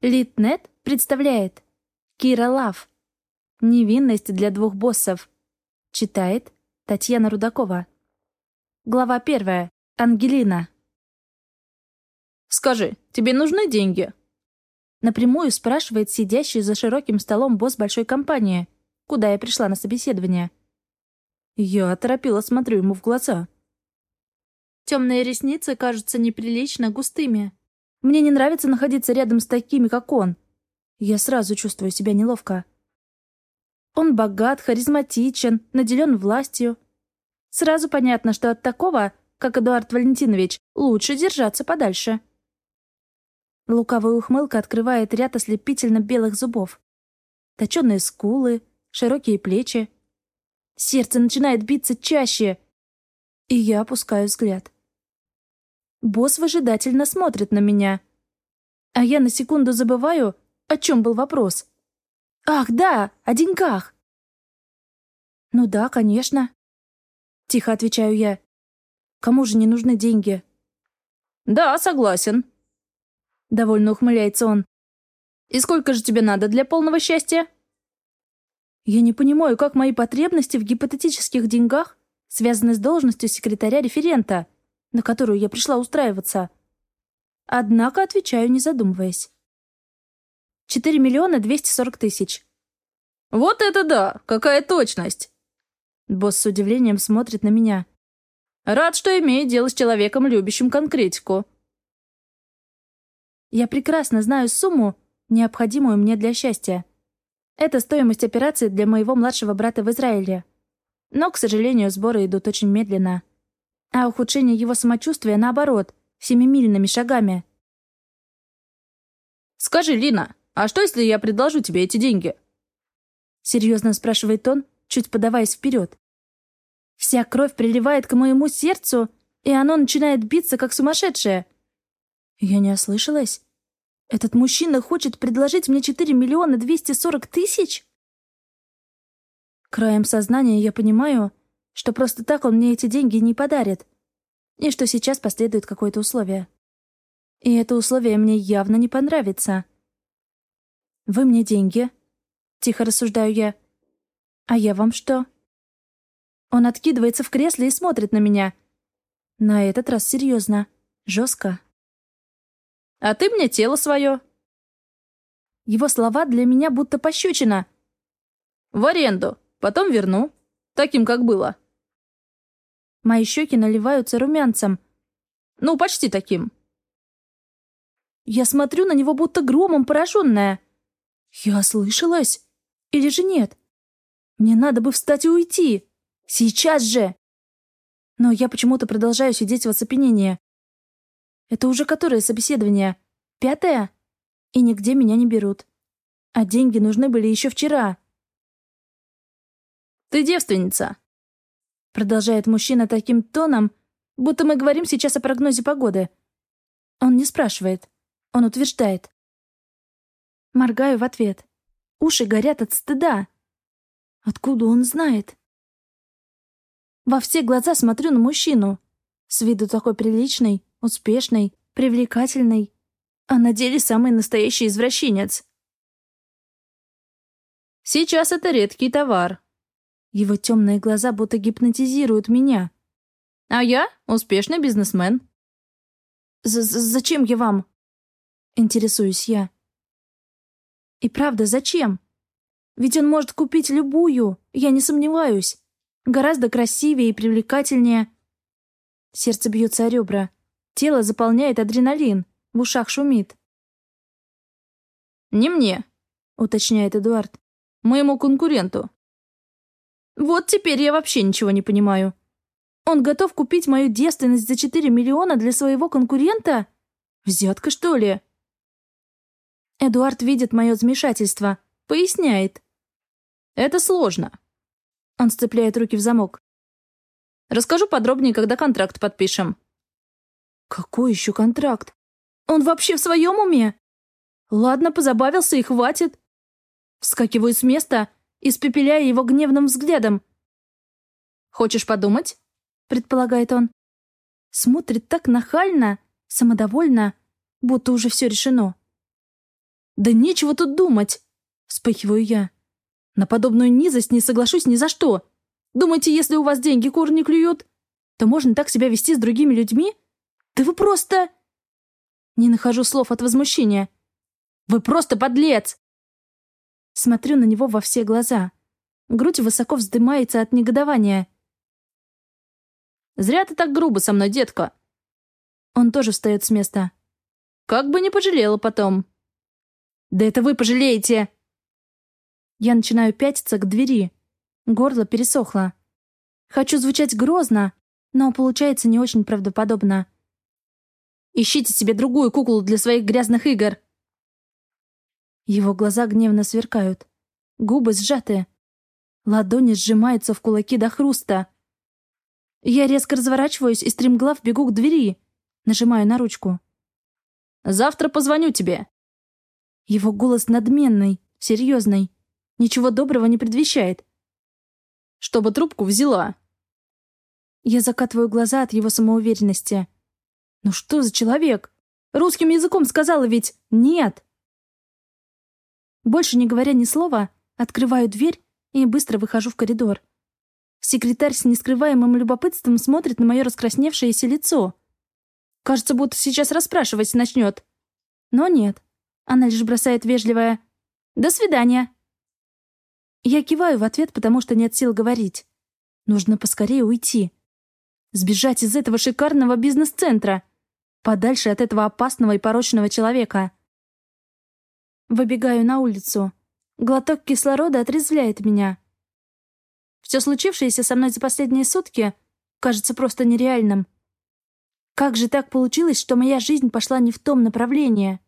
Литнет представляет Кира Лав. Невинность для двух боссов. Читает Татьяна Рудакова. Глава первая. Ангелина. «Скажи, тебе нужны деньги?» Напрямую спрашивает сидящий за широким столом босс большой компании, куда я пришла на собеседование. Я оторопела смотрю ему в глаза. Темные ресницы кажутся неприлично густыми. Мне не нравится находиться рядом с такими, как он. Я сразу чувствую себя неловко. Он богат, харизматичен, наделен властью. Сразу понятно, что от такого, как Эдуард Валентинович, лучше держаться подальше. Лукавая ухмылка открывает ряд ослепительно белых зубов. Точеные скулы, широкие плечи. Сердце начинает биться чаще, и я опускаю взгляд. Босс выжидательно смотрит на меня. А я на секунду забываю, о чем был вопрос. «Ах, да, о деньгах!» «Ну да, конечно», — тихо отвечаю я. «Кому же не нужны деньги?» «Да, согласен», — довольно ухмыляется он. «И сколько же тебе надо для полного счастья?» Я не понимаю, как мои потребности в гипотетических деньгах связаны с должностью секретаря-референта — на которую я пришла устраиваться. Однако отвечаю, не задумываясь. Четыре миллиона двести сорок тысяч. «Вот это да! Какая точность!» Босс с удивлением смотрит на меня. «Рад, что имею дело с человеком, любящим конкретику». Я прекрасно знаю сумму, необходимую мне для счастья. Это стоимость операции для моего младшего брата в Израиле. Но, к сожалению, сборы идут очень медленно а ухудшение его самочувствия, наоборот, семимильными шагами. «Скажи, Лина, а что, если я предложу тебе эти деньги?» Серьезно спрашивает он, чуть подаваясь вперед. Вся кровь приливает к моему сердцу, и оно начинает биться, как сумасшедшее. Я не ослышалась? Этот мужчина хочет предложить мне 4 миллиона 240 тысяч? Краем сознания я понимаю, что просто так он мне эти деньги не подарит, и что сейчас последует какое-то условие. И это условие мне явно не понравится. «Вы мне деньги?» — тихо рассуждаю я. «А я вам что?» Он откидывается в кресле и смотрит на меня. На этот раз серьезно, жестко. «А ты мне тело свое!» Его слова для меня будто пощечина. «В аренду, потом верну, таким, как было». Мои щеки наливаются румянцем. Ну, почти таким. Я смотрю на него, будто громом пораженная. Я ослышалась? Или же нет? Мне надо бы встать и уйти. Сейчас же! Но я почему-то продолжаю сидеть в оцепенении. Это уже которое собеседование? Пятое? И нигде меня не берут. А деньги нужны были еще вчера. «Ты девственница?» Продолжает мужчина таким тоном, будто мы говорим сейчас о прогнозе погоды. Он не спрашивает. Он утверждает. Моргаю в ответ. Уши горят от стыда. Откуда он знает? Во все глаза смотрю на мужчину. С виду такой приличный, успешный, привлекательный. А на деле самый настоящий извращенец. Сейчас это редкий товар, его темные глаза будто гипнотизируют меня. А я успешный бизнесмен. З «Зачем я вам?» Интересуюсь я. И правда, зачем? Ведь он может купить любую, я не сомневаюсь. Гораздо красивее и привлекательнее. Сердце бьется о ребра. Тело заполняет адреналин. В ушах шумит. «Не мне», — уточняет Эдуард. «Моему конкуренту». Вот теперь я вообще ничего не понимаю. Он готов купить мою девственность за 4 миллиона для своего конкурента? Взятка, что ли? Эдуард видит мое замешательство. Поясняет. Это сложно. Он сцепляет руки в замок. Расскажу подробнее, когда контракт подпишем. Какой еще контракт? Он вообще в своем уме? Ладно, позабавился и хватит. Вскакиваю с места испепеляя его гневным взглядом. «Хочешь подумать?» — предполагает он. Смотрит так нахально, самодовольно, будто уже все решено. «Да нечего тут думать!» — вспыхиваю я. «На подобную низость не соглашусь ни за что. Думаете, если у вас деньги кур не клюют, то можно так себя вести с другими людьми? Да вы просто...» Не нахожу слов от возмущения. «Вы просто подлец!» Смотрю на него во все глаза. Грудь высоко вздымается от негодования. «Зря ты так грубо со мной, детка!» Он тоже встает с места. «Как бы не пожалела потом!» «Да это вы пожалеете!» Я начинаю пятиться к двери. Горло пересохло. Хочу звучать грозно, но получается не очень правдоподобно. «Ищите себе другую куклу для своих грязных игр!» Его глаза гневно сверкают. Губы сжаты. Ладони сжимаются в кулаки до хруста. Я резко разворачиваюсь и стремглав бегу к двери. Нажимаю на ручку. «Завтра позвоню тебе», его голос надменный, серьезный. Ничего доброго не предвещает. «Чтобы трубку взяла». Я закатываю глаза от его самоуверенности. «Ну что за человек? Русским языком сказала ведь «нет». Больше не говоря ни слова, открываю дверь и быстро выхожу в коридор. Секретарь с нескрываемым любопытством смотрит на мое раскрасневшееся лицо. Кажется, будто сейчас расспрашивать начнет. Но нет. Она лишь бросает вежливое «До свидания». Я киваю в ответ, потому что нет сил говорить. Нужно поскорее уйти. Сбежать из этого шикарного бизнес-центра. Подальше от этого опасного и порочного человека. Выбегаю на улицу. Глоток кислорода отрезвляет меня. Все случившееся со мной за последние сутки кажется просто нереальным. Как же так получилось, что моя жизнь пошла не в том направлении?